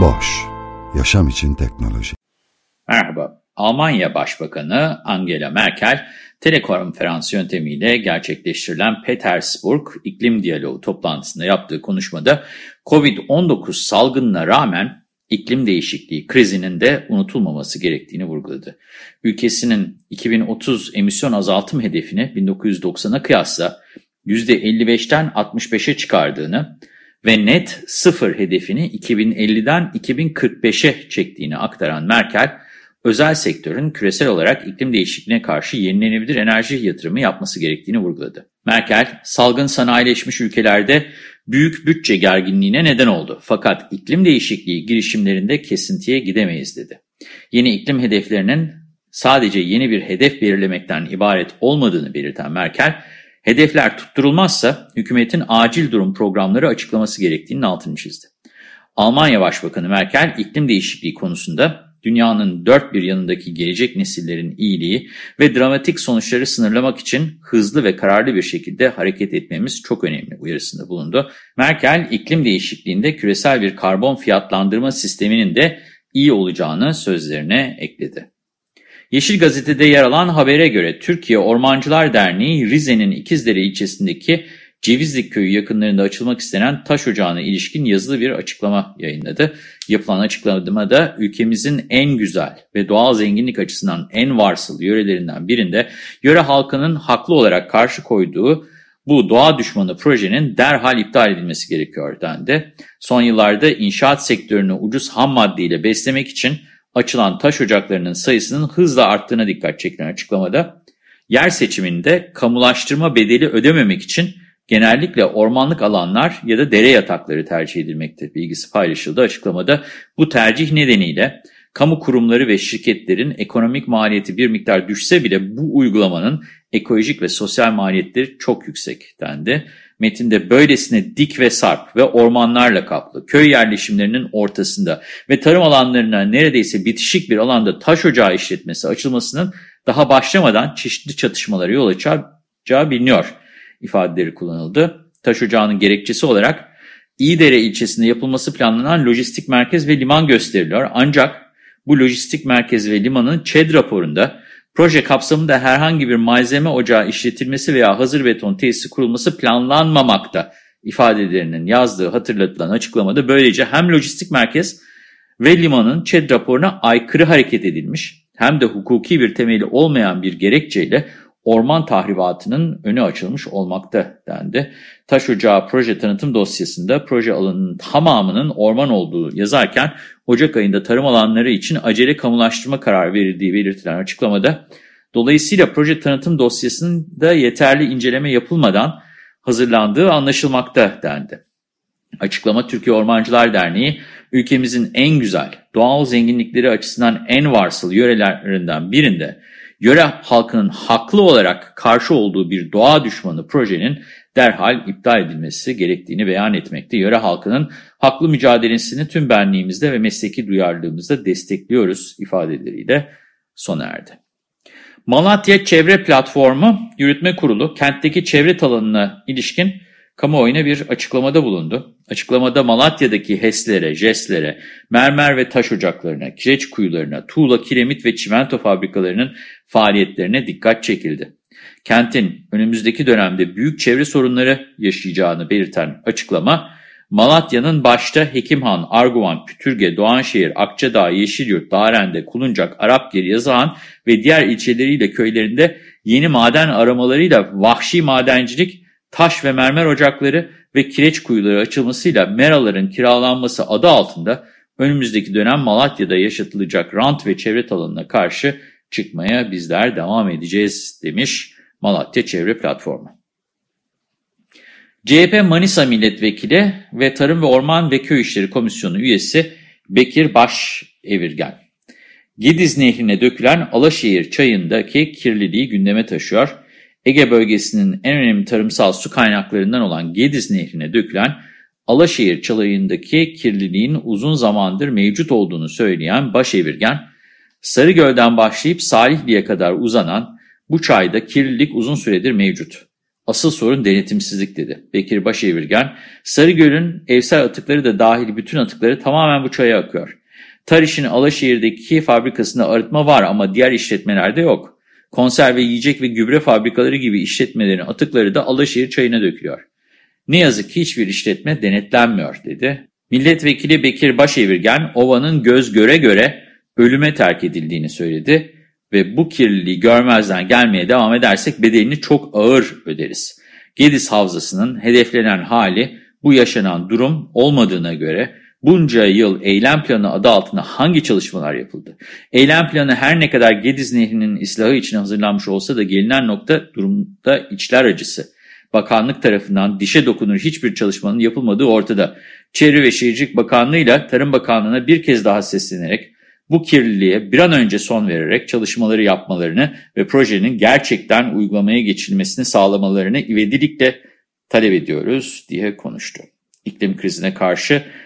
Boş, yaşam için teknoloji. Merhaba, Almanya Başbakanı Angela Merkel, telekonferans yöntemiyle gerçekleştirilen Petersburg İklim Diyaloğu toplantısında yaptığı konuşmada COVID-19 salgınına rağmen iklim değişikliği krizinin de unutulmaması gerektiğini vurguladı. Ülkesinin 2030 emisyon azaltım hedefini 1990'a kıyasla %55'ten 65'e çıkardığını ve net sıfır hedefini 2050'den 2045'e çektiğini aktaran Merkel, özel sektörün küresel olarak iklim değişikliğine karşı yenilenebilir enerji yatırımı yapması gerektiğini vurguladı. Merkel, salgın sanayileşmiş ülkelerde büyük bütçe gerginliğine neden oldu. Fakat iklim değişikliği girişimlerinde kesintiye gidemeyiz dedi. Yeni iklim hedeflerinin sadece yeni bir hedef belirlemekten ibaret olmadığını belirten Merkel, hedefler tutturulmazsa hükümetin acil durum programları açıklaması gerektiğinin altını çizdi. Almanya Başbakanı Merkel iklim değişikliği konusunda dünyanın dört bir yanındaki gelecek nesillerin iyiliği ve dramatik sonuçları sınırlamak için hızlı ve kararlı bir şekilde hareket etmemiz çok önemli uyarısında bulundu. Merkel, iklim değişikliğinde küresel bir karbon fiyatlandırma sisteminin de iyi olacağını sözlerine ekledi. Yeşil Gazete'de yer alan habere göre Türkiye Ormancılar Derneği Rize'nin İkizdere ilçesindeki Cevizlik Köyü yakınlarında açılmak istenen taş ocağına ilişkin yazılı bir açıklama yayınladı. Yapılan açıklamada ülkemizin en güzel ve doğal zenginlik açısından en varsıl yörelerinden birinde yöre halkının haklı olarak karşı koyduğu bu doğa düşmanı projenin derhal iptal edilmesi gerekiyor dendi. Son yıllarda inşaat sektörünü ucuz ham maddeyle beslemek için açılan taş ocaklarının sayısının hızla arttığına dikkat çekilen açıklamada, yer seçiminde kamulaştırma bedeli ödememek için genellikle ormanlık alanlar ya da dere yatakları tercih edilmekte bilgisi paylaşıldı. Açıklamada bu tercih nedeniyle kamu kurumları ve şirketlerin ekonomik maliyeti bir miktar düşse bile bu uygulamanın ekolojik ve sosyal maliyetleri çok yüksek dendi. Metinde böylesine dik ve sarp ve ormanlarla kaplı köy yerleşimlerinin ortasında ve tarım alanlarına neredeyse bitişik bir alanda taş ocağı işletmesi açılmasının daha başlamadan çeşitli çatışmalara yol açacağı biliniyor ifadeleri kullanıldı. Taş ocağının gerekçesi olarak İyidere ilçesinde yapılması planlanan lojistik merkez ve liman gösteriliyor. Ancak bu lojistik merkez ve limanın ÇED raporunda proje kapsamında herhangi bir malzeme ocağı işletilmesi veya hazır beton tesisi kurulması planlanmamakta ifadelerinin yazdığı hatırlatılan açıklamada böylece hem lojistik merkez ve limanın ÇED raporuna aykırı hareket edilmiş hem de hukuki bir temeli olmayan bir gerekçeyle orman tahribatının önü açılmış olmakta dendi. Taş Ocağı proje tanıtım dosyasında proje alanının tamamının orman olduğu yazarken Ocak ayında tarım alanları için acele kamulaştırma kararı verildiği belirtilen açıklamada dolayısıyla proje tanıtım dosyasında yeterli inceleme yapılmadan hazırlandığı anlaşılmakta dendi. Açıklama Türkiye Ormancılar Derneği ülkemizin en güzel doğal zenginlikleri açısından en varsıl yörelerinden birinde yöre halkının haklı olarak karşı olduğu bir doğa düşmanı projenin derhal iptal edilmesi gerektiğini beyan etmekte. Yöre halkının haklı mücadelesini tüm benliğimizde ve mesleki duyarlılığımızda destekliyoruz ifadeleriyle sona erdi. Malatya Çevre Platformu Yürütme Kurulu kentteki çevre talanına ilişkin kamuoyuna bir açıklamada bulundu. Açıklamada Malatya'daki HES'lere, JES'lere, mermer ve taş ocaklarına, kireç kuyularına, tuğla, kiremit ve çimento fabrikalarının faaliyetlerine dikkat çekildi. Kentin önümüzdeki dönemde büyük çevre sorunları yaşayacağını belirten açıklama, Malatya'nın başta Hekimhan, Arguvan, Kütürge, Doğanşehir, Akçadağ, Yeşilyurt, Darende, Kuluncak, Arapgiri, Yazıhan ve diğer ilçeleriyle köylerinde yeni maden aramalarıyla vahşi madencilik, taş ve mermer ocakları ve kireç kuyuları açılmasıyla meraların kiralanması adı altında önümüzdeki dönem Malatya'da yaşatılacak rant ve çevre talanına karşı çıkmaya bizler devam edeceğiz demiş Malatya Çevre Platformu. CHP Manisa Milletvekili ve Tarım ve Orman ve Köy İşleri Komisyonu üyesi Bekir Başevirgen. Gediz Nehri'ne dökülen Alaşehir çayındaki kirliliği gündeme taşıyor. Ege bölgesinin en önemli tarımsal su kaynaklarından olan Gediz Nehri'ne dökülen Alaşehir çayındaki kirliliğin uzun zamandır mevcut olduğunu söyleyen Başevirgen, Sarıgöl'den başlayıp Salihli'ye kadar uzanan bu çayda kirlilik uzun süredir mevcut. Asıl sorun denetimsizlik dedi. Bekir Başevirgen, Sarıgöl'ün evsel atıkları da dahil bütün atıkları tamamen bu çaya akıyor. Tariş'in Alaşehir'deki fabrikasında arıtma var ama diğer işletmelerde yok. Konserve yiyecek ve gübre fabrikaları gibi işletmelerin atıkları da Alaşehir çayına dökülüyor. Ne yazık ki hiçbir işletme denetlenmiyor dedi. Milletvekili Bekir Başevirgen, ovanın göz göre göre ölüme terk edildiğini söyledi ve bu kirliliği görmezden gelmeye devam edersek bedelini çok ağır öderiz. Gediz Havzası'nın hedeflenen hali bu yaşanan durum olmadığına göre bunca yıl eylem planı adı altında hangi çalışmalar yapıldı? Eylem planı her ne kadar Gediz Nehri'nin ıslahı için hazırlanmış olsa da gelinen nokta durumda içler acısı. Bakanlık tarafından dişe dokunur hiçbir çalışmanın yapılmadığı ortada. Çevre ve Şehircilik Bakanlığı ile Tarım Bakanlığı'na bir kez daha seslenerek bu kirliliğe bir an önce son vererek çalışmaları yapmalarını ve projenin gerçekten uygulamaya geçilmesini sağlamalarını ivedilikle talep ediyoruz diye konuştu. İklim krizine karşı